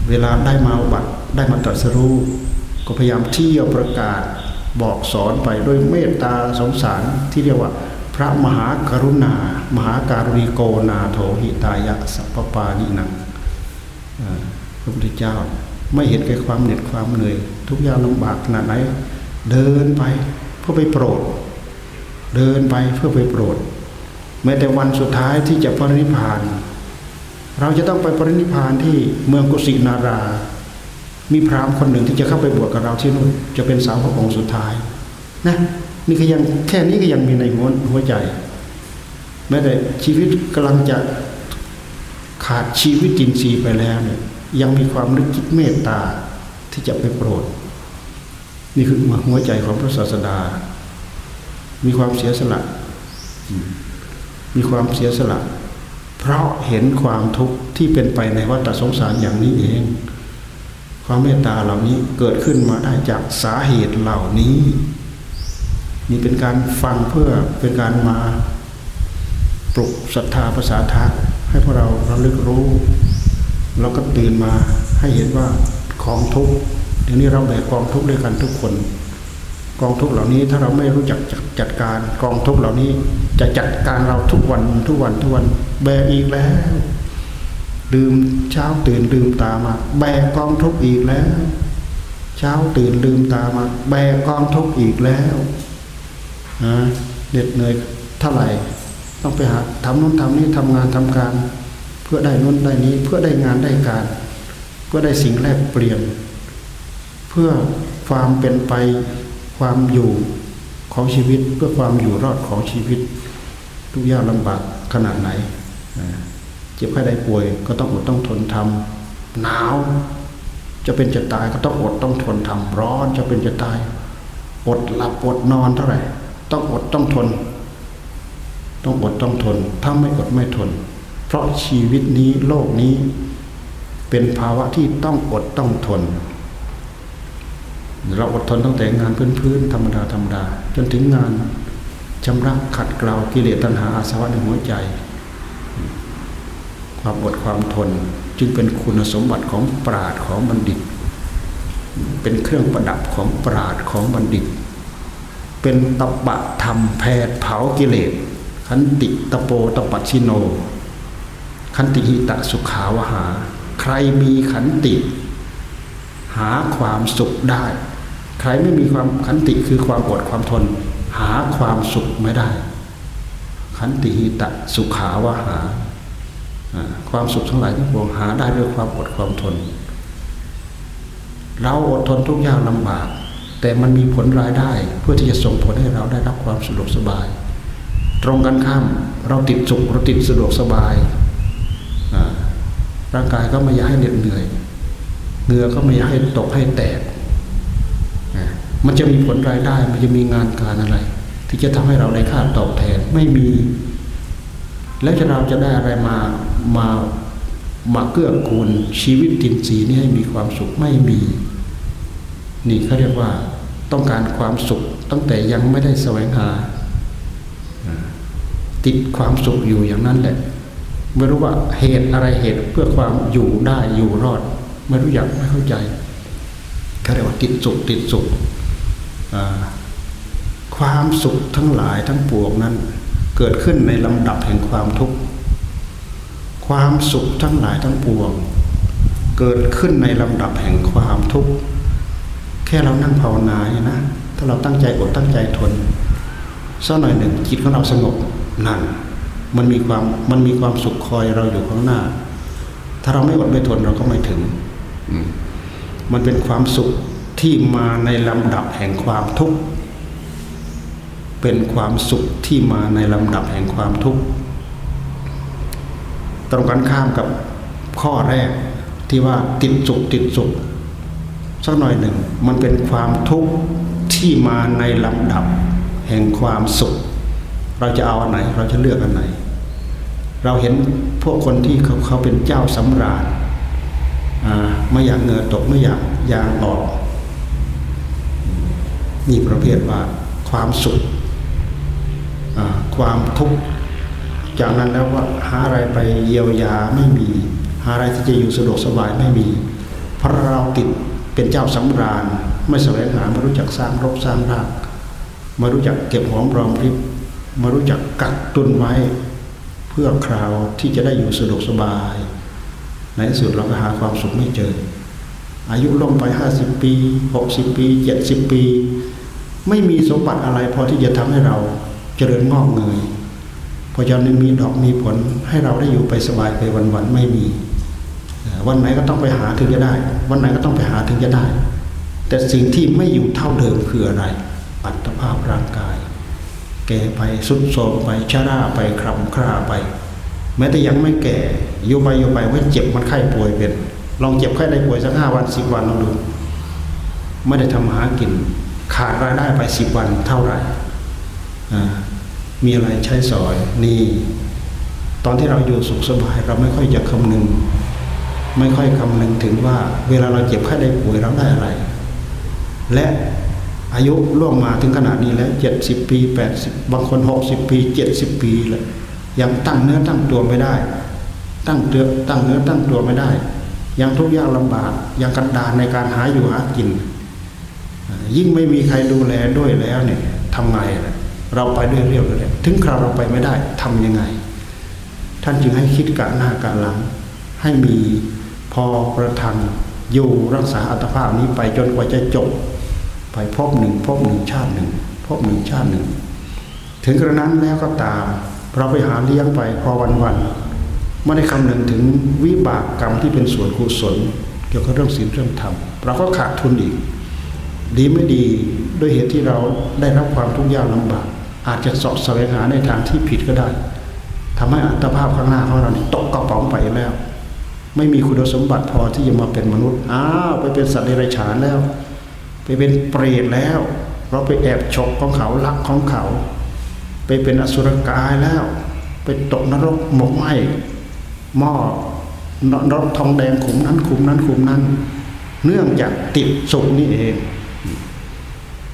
เวลาได้มาบัตรได้มาตรัสรู้ก็พยายามเที่ยวประกาศ บอกสอนไปด้วยเมตตาสงสารที่เรียกว่า พระมหากรุณา มหาการุณิโกนาโถหิตายะสัพปานินังพระพุทธเจ้าไม่เห็นแก่ความเหน็ดความเหนื่อย ทุกอย่างลำบากขนาดไหน เดินไปเพื่อไปโปรด เดินไปเพื่อไปโปรด แม้แต่วันสุดท้ายที่จะปรินิพาน เราจะต้องไปปรินิพานที่เมืองกุสินารา มีพราหมณ์คนหนึ่งที่จะเข้าไปบวชกับเราที่นู่นจะเป็นสาวขององค์สุดท้ายนะนี่ก็ยังแค่นี้ก็ยังมีในหัวหัวใจ แม้แต่ชีวิตกำลังจะขาดชีวิตจินทรีย์ไปแล้วเนี่ยยังมีความนึกคิดเมตตาที่จะไปโปรด นี่คือหัวใจของพระศาสดา มีความเสียสละมีความเสียสละ เพราะเห็นความทุกข์ที่เป็นไปในวัฏสงสารอย่างนี้เอง ความเมตตาเหล่านี้เกิดขึ้นมาได้จากสาเหตุเหล่านี้ นี่เป็นการฟังเพื่อเป็นการมาปลุกศรัทธาภาษาทะให้พวกเราระลึกรู้เราก็ตื่นมาให้เห็นว่าของทุกเดี๋ยวนี้เราแบกกองทุกด้วยกันทุกคน กองทุกเหล่านี้ถ้าเราไม่รู้จักจัดการกองทุกเหล่านี้จะจัดการเราทุกวันทุกวันทุกวันแบกอีกแล้ว ลืมเช้าตื่นลืมตามา แบกกองทุกข์อีกแล้ว เช้าตื่นลืมตามา แบกกองทุกข์อีกแล้วนะเหน็ดเหนื่อยเท่าไหร่ต้องไปหาทำนู้นทำนี้ทำงานทำการ เพื่อได้นู้นได้นี้ เพื่อได้งานได้การ เพื่อได้สิ่งแลกเปลี่ยน เพื่อความเป็นไปความอยู่ของชีวิตเพื่อความอยู่รอดของชีวิต ทุกยากลำบากขนาดไหน เจ็บไข้ได้ป่วย ก็ต้องอดต้องทนทำหนาว จะเป็นจะตายก็ต้องอดต้องทนทำร้อนจะเป็นจะตาย อดหลับอดนอนเท่าไหร่ต้องอดต้องทน ต้องอดต้องทน ถ้าไม่อดไม่ทน เพราะชีวิตนี้โลกนี้ เป็นภาวะที่ต้องอดต้องทน เราอดทนตั้งแต่งานพื้นๆธรรมดาธรรมดาจนถึงงานชำระขัดเกลากิเลสตัณหาอาสวะในหัวใจ ความอดความทน จึงเป็นคุณสมบัติของปราดของบัณฑิต เป็นเครื่องประดับของปราดของบัณฑิต เป็นตบะธรรมแผดเผากิเลสขันติตโปตปัชิโน ขันติหิตะสุขาวหา ใครมีขันติ หาความสุขได้ ใครไม่มีความขันติคือความอดความทน หาความสุขไม่ได้ ขันติหิตะสุขาวหา ความสุขทั้งหลายทั้งปวงหาได้ด้วยความอดความทน เราอดทนทุกอย่างลำบาก แต่มันมีผลรายได้เพื่อที่จะส่งผลให้เราได้รับความสะดวกสบาย ตรงกันข้ามเราติดสุขเราติดสะดวกสบายร่างกายก็ไม่อยากให้เหน็ดเหนื่อยเหงื่อก็ไม่อยากให้ตกให้แตกมันจะมีผลรายได้มันจะมีงานการอะไร ที่จะทำให้เราได้ค่าตอบแทนไม่มี แล้วจะเราจะได้อะไรมามามาเกื้อกูลชีวิตตินสีนี้ให้มีความสุขไม่มี นี่เขาเรียกว่าต้องการความสุขตั้งแต่ยังไม่ได้แสวงหา ติดความสุขอยู่อย่างนั้นแหละไม่รู้ว่าเหตุอะไรเหตุเพื่อความอยู่ได้อยู่รอด ไม่รู้อย่ากไม่เข้าใจเขาเรียกว่าติดสุขติดสุขความสุขทั้งหลายทั้งปวงนั้น เกิดขึ้นในลำดับแห่งความทุกข์ความสุขทั้งหลายทั้งปวง เกิดขึ้นในลำดับแห่งความทุกข์แค่เรานั่งภาวนาเนี่ยนะถ้าเราตั้งใจอดตั้งใจทนสักหน่อยหนึ่งจิตของเราสงบนั่นมันมีความมันมีความสุขคอยเราอยู่ข้างหน้า ถ้าเราไม่อดไม่ทนเราก็ไม่ถึงมันเป็นความสุขที่มาในลำดับแห่งความทุกข์ เป็นความสุขที่มาในลำดับแห่งความทุกข์ตรงกันข้ามกับข้อแรกที่ว่าติดสุขติดสุขสักหน่อยหนึ่งมันเป็นความทุกข์ที่มาในลำดับแห่งความสุข เราจะเอาอันไหน เราจะเลือกอันไหน เราเห็นพวกคนที่เขาเขาเป็นเจ้าสำราญไม่อยากเงือตกไม่อยากยางออกนี่ประเภทว่าความสุข ความทุกข์จากนั้นแล้วว่าหาอะไรไปเยียวยาไม่มี หาอะไรที่จะอยู่สะดวกสบายไม่มี เพราะเราติดเป็นเจ้าสำราญ ไม่แสวงหาไม่รู้จักสร้างรบสร้างรากมารู้จักเก็บหอมรอมริบมารู้จักกักตุนไว้ เพื่อคราวที่จะได้อยู่สะดวกสบาย ในที่สุดเราก็หาความสุขไม่เจอ อายุล่งไปห้าสิบปีหกสิบปีเจ็ดสิบปี ไม่มีสมบัติอะไรพอที่จะทำให้เรา เจริญงอกเงยพอจะมีดอกมีผลให้เราได้อยู่ไปสบายไปวันๆไม่มี วันไหนก็ต้องไปหาถึงจะได้ วันไหนก็ต้องไปหาถึงจะได้ แต่สิ่งที่ไม่อยู่เท่าเดิมคืออะไร อัตภาพร่างกาย แก่ไปสุดโทมไปชราไปคลำคร่าไป แม้แต่ยังไม่แก่อยู่ไปอยู่ไปว่าเจ็บมันไข้ป่วยเป็นลองเจ็บไข้ได้ป่วยสักห้าวันสิบวันลองดูไม่ได้ทำหากิน ขาดรายได้ไปสิบวันเท่าไหร่ มีอะไรใช้สอยนี่ ตอนที่เราอยู่สุขสบายเราไม่ค่อยจะคำนึง ไม่ค่อยคำนึงถึงว่า เวลาเราเจ็บไข้ได้ป่วยเราได้อะไร และอายุล่วงมาถึงขนาดนี้แล้วเจ็ดสิบปีแปดสิบบางคนหกสิบปีเจ็ดสิบปีแล้วยังตั้งเนื้อตั้งตัวไม่ได้ ตั้งเตือตั้งเนื้อตั้งตัวไม่ได้ ยังทุกข์ยากลำบากยังกันดานในการหาอยู่หากิน ยิ่งไม่มีใครดูแลด้วยแล้วเนี่ยทำไงล่ะ เราไปด้วยเรียวเลยถึงคราวเราไปไม่ได้ทํำยังไง ท่านจึงให้คิดกะหน้ากะหลัง ให้มีพอประทังอยู่รักษาอัตภาพนี้ไปจนกว่าจะจบ ไปพบหนึ่งพบหนึ่งชาติหนึ่งพบหนึ่งชาติหนึ่ง ถึงกระนั้นแล้วก็ตามเราไปหาเลี้ยงไปพอวันวันไม่ได้คำนึงถึงวิบากกรรมที่เป็นส่วนกุศลเกี่ยวกับเรื่องศีลเรื่องธรรมเราก็ขาดทุนอีก ดีไม่ดีด้วยเหตุที่เราได้รับความทุกข์ยากลำบาก อาจจะสอบแสวงหาในทางที่ผิดก็ได้ทำให้อัตภาพข้างหน้าของเราตกกระป๋องไปแล้ว ไม่มีคุณสมบัติพอที่จะมาเป็นมนุษย์อ้าวไปเป็นสัตว์ในไรฉานแล้ว ไปเป็นเปรตแล้ว เราไปแอบฉกของเขาลักของเขา ไปเป็นอสุรกายแล้ว ไปตกนรกหมกไหมหม้อนรกทองแดงขุมนั้นขุมนั้นขุมนั้น เนื่องจากติดสุขนี่เอง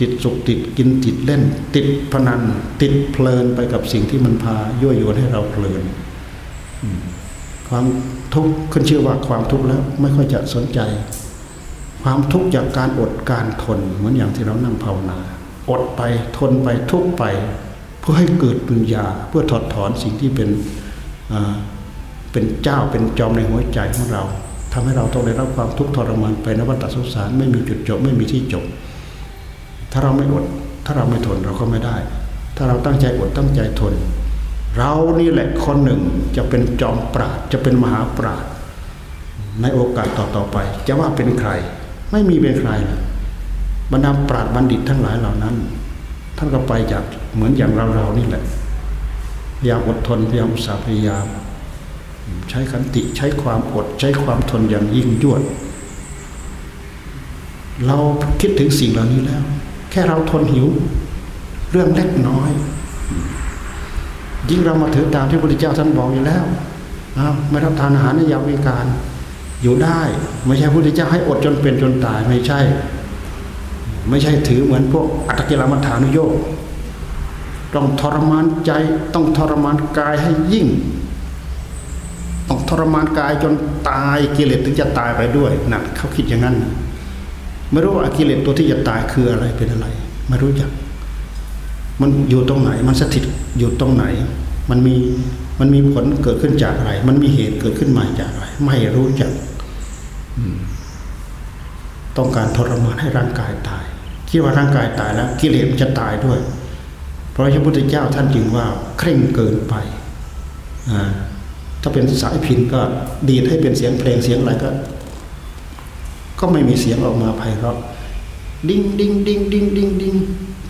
ติดสุขติดกินติดเล่น ติดพนัน ติดเพลินไปกับสิ่งที่มันพายั่วยวนให้เราเพลินความทุกข์ขึ้นชื่อว่าความทุกข์แล้วไม่ค่อยจะสนใจ ความทุกข์จากการอดการทน เหมือนอย่างที่เรานั่งภาวนา อดไปทนไปทุกไป เพื่อให้เกิดปัญญา เพื่อถอดถอนสิ่งที่เป็นเป็นเจ้าเป็นจอมในหัวใจของเราทำให้เราต้องได้รับความทุกข์ทรมานไปนวัฏสงสารไม่มีจุดจบไม่มีที่จบ ถ้าเราไม่อด ถ้าเราไม่ทนเราก็ไม่ได้ ถ้าเราตั้งใจอดตั้งใจทน เรานี่แหละคนหนึ่งจะเป็นจอมปราดจะเป็นมหาปราดในโอกาสต่อๆไป จะว่าเป็นใคร ไม่มีเป็นใครนะบรรดาปราดบัณฑิตทั้งหลายเหล่านั้น ท่านก็ไปจากเหมือนอย่างเราเรานี่แหละพยายามอดทนพยายามอุตสาห์พยายามใช้ขันติใช้ความอดใช้ความทนอย่างยิ่งยวด เราคิดถึงสิ่งเหล่านี้แล้ว แค่เราทนหิว เรื่องเล็กน้อย ยิ่งเรามาถือตามที่พระพุทธเจ้าท่านบอกอยู่แล้วไม่รับทานอาหารในยามวิการ อยู่ได้ ไม่ใช่พระพุทธเจ้าให้อดจนเป็นจนตายไม่ใช่ ไม่ใช่ถือเหมือนพวกอัตตกิลมัฐานุโยกต้องทรมานใจต้องทรมานกายให้ยิ่ง ต้องทรมานกายจนตายกิเลสถึงจะตายไปด้วยนะเขาคิดอย่างนั้น ไม่รู้ว่ากิเลสตัวที่จะตายคืออะไรเป็นอะไร ไม่รู้จัก มันอยู่ตรงไหน มันสถิตอยู่ตรงไหน มันมีมันมีผลเกิดขึ้นจากอะไร มันมีเหตุเกิดขึ้นมาจากอะไร ไม่รู้จักต้องการทรมานให้ร่างกายตายคิดว่าร่างกายตายแล้วกิเลสจะตายด้วย เพราะพระพุทธเจ้าท่านจึงว่า เคร่งเกินไปถ้าเป็นสายพินก็ดีดให้เป็นเสียงเพลงเสียงอะไรก็ ก็ไม่มีเสียงออกมาไพเราะดิ้งดิ้งดิ้งดิ้งดิ้งดิ้ง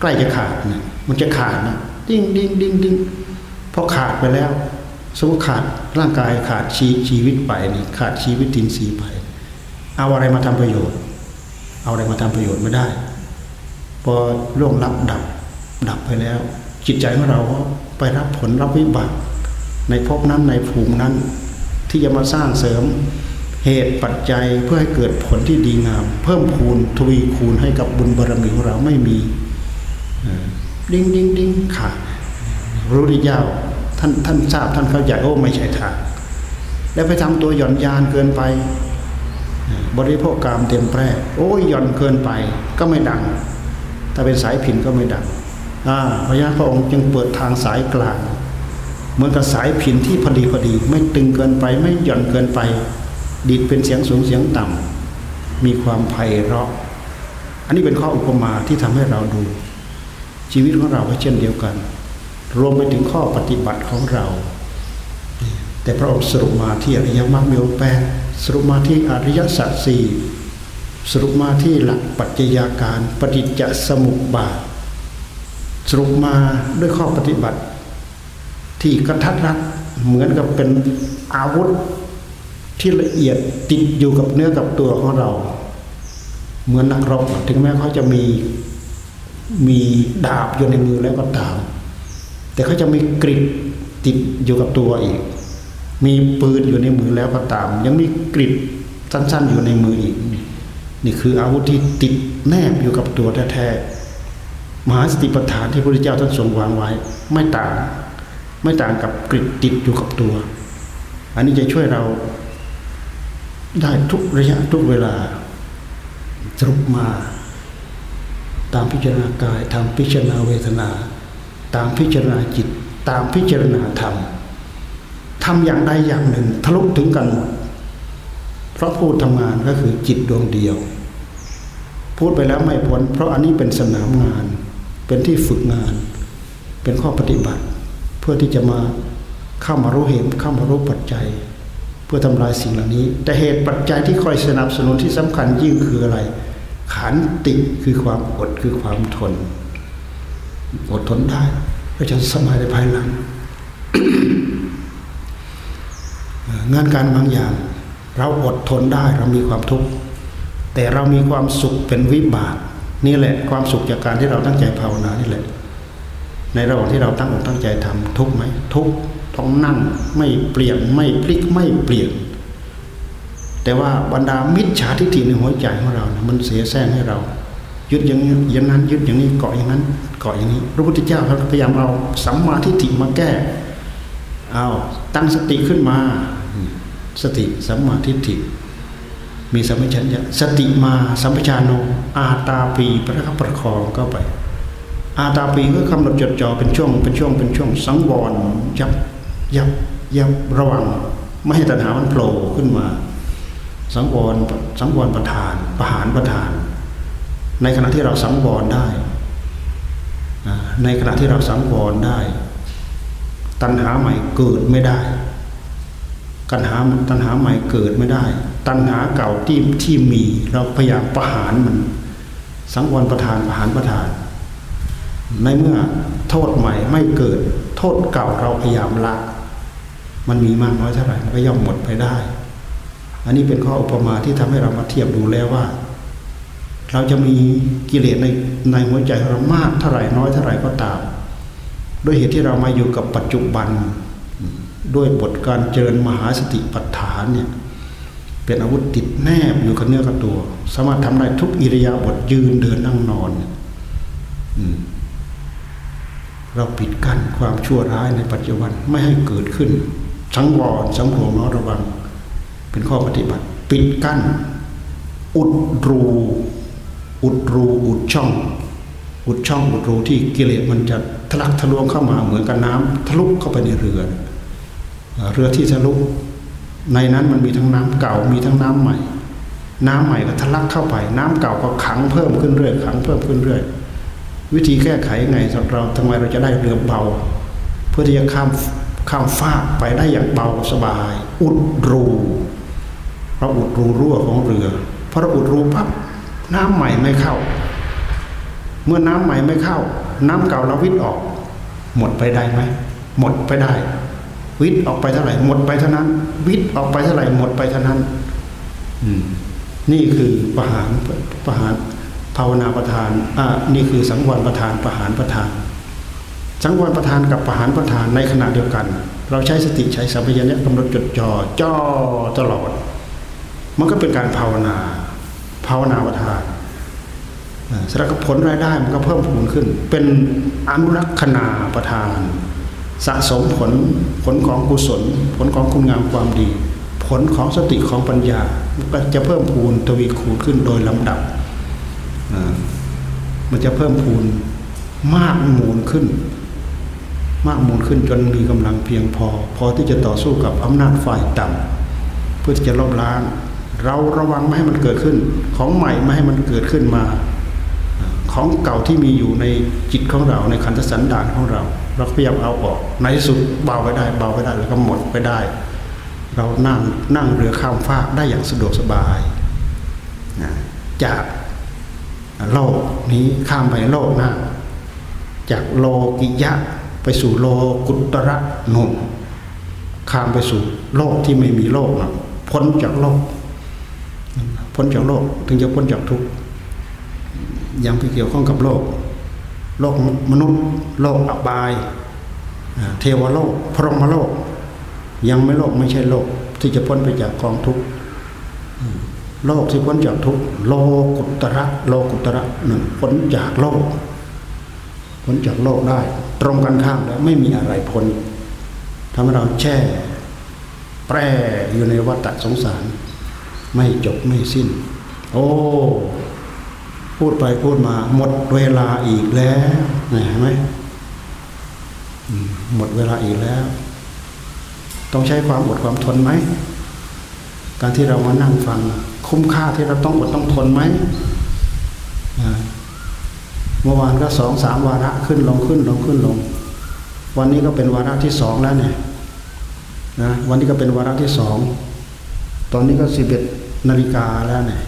ใกล้จะขาดนะมันจะขาดนะดิ้งดิ้งดิ้งดิ้งพอขาดไปแล้ว สมมติขาดร่างกายขาดชีชีวิตไปนี่ขาดชีวิตอินทรีย์ไป เอาอะไรมาทำประโยชน์ เอาอะไรมาทำประโยชน์ไม่ได้ พอล่วงลับดับ ดับไปแล้ว จิตใจของเราไปรับผลรับวิบากในภพนั้นในภูมินั้น ที่จะมาสร้างเสริม เหตุปัจจัยเพื่อให้เกิดผลที่ดีงาม เพิ่มพูนทวีคูณให้กับบุญบารมีของเราไม่มีดิ้งดิ้งดิ้งขาดรู้ดียาวท่านท่านทราบท่านเข้าใจโอ้ไม่ใช่ทางแล้วไปทำตัวหย่อนยานเกินไป บริโภคกามเต็มแปล้โอ้ยหย่อนเกินไปก็ไม่ดัง ถ้าเป็นสายผินก็ไม่ดังพระฉะนั้นพระองค์จึงเปิดทางสายกลางเหมือนกับสายผินที่พอดีพอดี ไม่ตึงเกินไปไม่หย่อนเกินไป ดีดเป็นเสียงสูงเสียงต่ำมีความไพเราะ อันนี้เป็นข้ออุปมาที่ทำให้เราดู ชีวิตของเราก็เช่นเดียวกัน รวมไปถึงข้อปฏิบัติของเรา แต่พระองค์สรุปมาที่อริยมรรคมีองแปดสรุปมาที่อริยสัจสี่สรุปมาที่หลักปัจจัยาการปฏิจจสมุปบาทสรุปมาด้วยข้อปฏิบัติ ที่กระทัดรัดเหมือนกับเป็นอาวุธ ที่ละเอียดติดอยู่กับเนื้อกับตัวของเรา เหมือนนักรบถึงแม้เขาจะมีมีดาบอยู่ในมือแล้วก็ตาม แต่เขาจะมีกริดติดอยู่กับตัวอีก มีปืนอยู่ในมือแล้วก็ตาม ยังมีกริดสั้น ๆ อยู่ในมืออีก นี่คืออาวุธที่ติดแนบอยู่กับตัวแท้ๆมหาสติปัฏฐานที่พระพุทธเจ้าท่านทรงวางไว้ ไม่ต่าง ไม่ต่างกับกริดติดอยู่กับตัว อันนี้จะช่วยเรา ได้ทุกระยะทุกเวลาสรุปมา ตามพิจารณากายตามพิจารณาเวทนา ตามพิจารณาจิต ตามพิจารณาธรรมทำอย่างใดอย่างหนึ่งทะลุถึงกันหมดเพราะพูดทำงานก็คือจิตดวงเดียว พูดไปแล้วไม่พ้นเพราะอันนี้เป็นสนามงาน เป็นที่ฝึกงาน เป็นข้อปฏิบัติ เพื่อที่จะมาเข้ามารู้เหตุเข้ามารู้ปัจจัย เพื่อทำลายสิ่งเหล่านี้ แต่เหตุปัจจัยที่คอยสนับสนุนที่สำคัญยิ่งคืออะไร ขันติคือความอดคือความทน อดทนได้ก็จะสบายในภายหลัง งานการบางอย่าง เราอดทนได้เรามีความทุกข์แต่เรามีความสุขเป็นวิบากนี่แหละความสุขจากการที่เราตั้งใจภาวนานี่แหละ ในระหว่างที่เราตั้งอกตั้งใจทำทุกไหมทุก ต้องนั่งไม่เปลี่ยนไม่พลิกไม่เปลี่ยน แต่ว่าบรรดามิจฉาทิฏฐิในหัวใจของเรานะมันเสียแซงให้เรา ยึดอย่างนี้อย่างนั้นยึดอย่างนี้เกาะอย่างนั้นเกาะอย่างนี้ พระพุทธเจ้าพยายามเอาสัมมาทิฏฐิมาแก้เอาตั้งสติขึ้นมา สติสัมมาทิฏฐิมีสัมปชัญญะสติมาสัมปชานโนอาตาปีประคับประคองเข้าไป อาตาปีก็กำหนดจดจ่อเป็นช่วงเป็นช่วงเป็นช่วงสังวรยับ ยับยับระวัง ไม่ให้ตัณหามันโผล่ขึ้นมา สังวรสังวรประธานประหารประธาน ในขณะที่เราสังวรได้ ในขณะที่เราสังวรได้ ตัณหาใหม่เกิดไม่ได้ตัณหาตัณหาใหม่เกิดไม่ได้ ตัณหาเก่าที่ที่มี เราพยายามประหารมัน สังวรประธานประหารประธาน ในเมื่อโทษใหม่ไม่เกิด โทษเก่าเราพยายามละ มันมีมากน้อยเท่าไหร่ก็ย่อมหมดไปได้ อันนี้เป็นข้ออุปมาที่ทำให้เรามาเทียบดูแล้วว่า เราจะมีกิเลสในในหัวใจเรามากเท่าไหร่น้อยเท่าไหร่ก็ตาม ด้วยเหตุที่เรามาอยู่กับปัจจุบัน ด้วยบทการเจริญมหาสติปัฏฐานเนี่ยเป็นอาวุธติดแนบอยู่กับเนื้อกับตัว สามารถทำได้ทุกอิริยาบถยืนเดินนั่งนอนเราปิดกั้นความชั่วร้ายในปัจจุบันไม่ให้เกิดขึ้น สังวรสังหวงระวัง เป็นข้อปฏิบัติ ปิดกั้น อุดรู อุดรูอุดช่อง อุดช่องอุดรูที่กิเลสมันจะทะลักทะลวงเข้ามาเหมือนกับน้ำทะลุเข้าไปในเรือ เรือที่ทะลุในนั้นมันมีทั้งน้ำเก่ามีทั้งน้ำใหม่ น้ำใหม่ก็ทะลักเข้าไป น้ำเก่าก็ขังเพิ่มขึ้นเรื่อยขังเพิ่มขึ้นเรื่อยวิธีแก้ไขไงสำหรับเราทำไมเราจะได้เรือเบา เพื่อที่จะข้าม ข้ามฟากไปได้อย่างเบาสบาย อุดรูเราอุดรูรั่วของเรือพอเราอุดรูปั๊บน้ำใหม่ไม่เข้า เมื่อน้ำใหม่ไม่เข้า น้ำเก่าเราวิทย์ออก หมดไปได้ไหมหมดไปได้ วิทย์ออกไปเท่าไหร่หมดไปเท่านั้น วิทย์ออกไปเท่าไหร่หมดไปเท่านั้นนี่คือประหารประหารภาวนาประธานอ่านี่คือสังวรประธานประหารประธาน สังวรประธานกับประหารประธานในขณะเดียวกัน เราใช้สติใช้สัมปชัญญะกำหนดจดจ่อจ่อตลอด มันก็เป็นการภาวนา ภาวนาประธานสำหรับผลรายได้มันก็เพิ่มพูนขึ้น เป็นอนุรักษณาประธาน สะสมผลผลของกุศล ผลของคุณงามความดี ผลของสติของปัญญาก็จะเพิ่มพูนทวีคูณขึ้นโดยลำดับมันจะเพิ่มพูนมากมูลขึ้น มากมูลขึ้นจนมีกำลังเพียงพอ พอที่จะต่อสู้กับอำนาจฝ่ายต่ำเพื่อที่จะลบล้าง เราระวังไม่ให้มันเกิดขึ้น ของใหม่ไม่ให้มันเกิดขึ้นมา ของเก่าที่มีอยู่ในจิตของเราในขันธสันดานของเรา เราพยายามเอาออก ในที่สุดเบาไปได้เบาไปได้แล้วก็หมดไปได้ เรานั่งนั่งเรือข้ามฟากได้อย่างสะดวกสบายจากโลกนี้ข้ามไปโลกหน้าจากโลกิยะ ไปสู่โลกุตระนุนข้ามไปสู่โลกที่ไม่มีโลกพ้นจากโลก พ้นจากโลกถึงจะพ้นจากทุกอย่างที่เกี่ยวข้องกับโลก โลกมนุษย์ โลกอบาย เทวโลก พรหมโลก ยังไม่โลกไม่ใช่โลก ที่จะพ้นไปจากกองทุกข์โลกที่พ้นจากทุกโลกุตระ โลกุตระหนึ่งพ้นจากโลกพ้นจากโลกได้ ตรงกันข้ามแล้วไม่มีอะไรพ้นทำให้เราแช่ แปรอยู่ในวัฏสงสาร ไม่จบไม่สิ้น โอ้ พูดไปพูดมาหมดเวลาอีกแล้วเห็นไหมหมดเวลาอีกแล้ว ต้องใช้ความอดความทนไหม การที่เรามานั่งฟัง คุ้มค่าที่เราต้องอดต้องทนไหม เมื่อวานก็สองสามวาระขึ้นลงขึ้นลงขึ้นลง วันนี้ก็เป็นวาระที่สองแล้วเนี่ยนะวันนี้ก็เป็นวาระที่สองตอนนี้ก็สิบเอ็ดนาฬิกาแล้วเนี่ย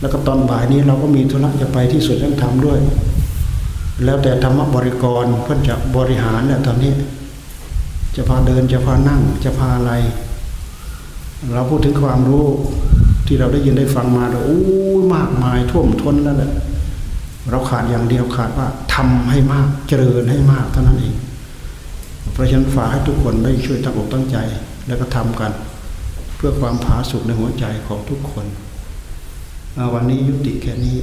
แล้วก็ตอนบ่ายนี้เราก็มีธุระจะไปที่สุดนั้นทำด้วย แล้วแต่ธรรมบริกรเพื่อจะบริหารเนี่ยตอนนี้ จะพาเดินจะพานั่งจะพาอะไร เราพูดถึงความรู้ที่เราได้ยินได้ฟังมาเราโอ้มากมายท่วมท้นแล้วแหละ เราขาดอย่างเดียวขาดว่าทำให้มากเจริญให้มากเท่านั้นเอง เพราะฉะนั้นฝากให้ทุกคนได้ช่วยตั้งอกตั้งใจแล้วก็ทำกัน เพื่อความผาสุกในหัวใจของทุกคน วันนี้ยุติแค่นี้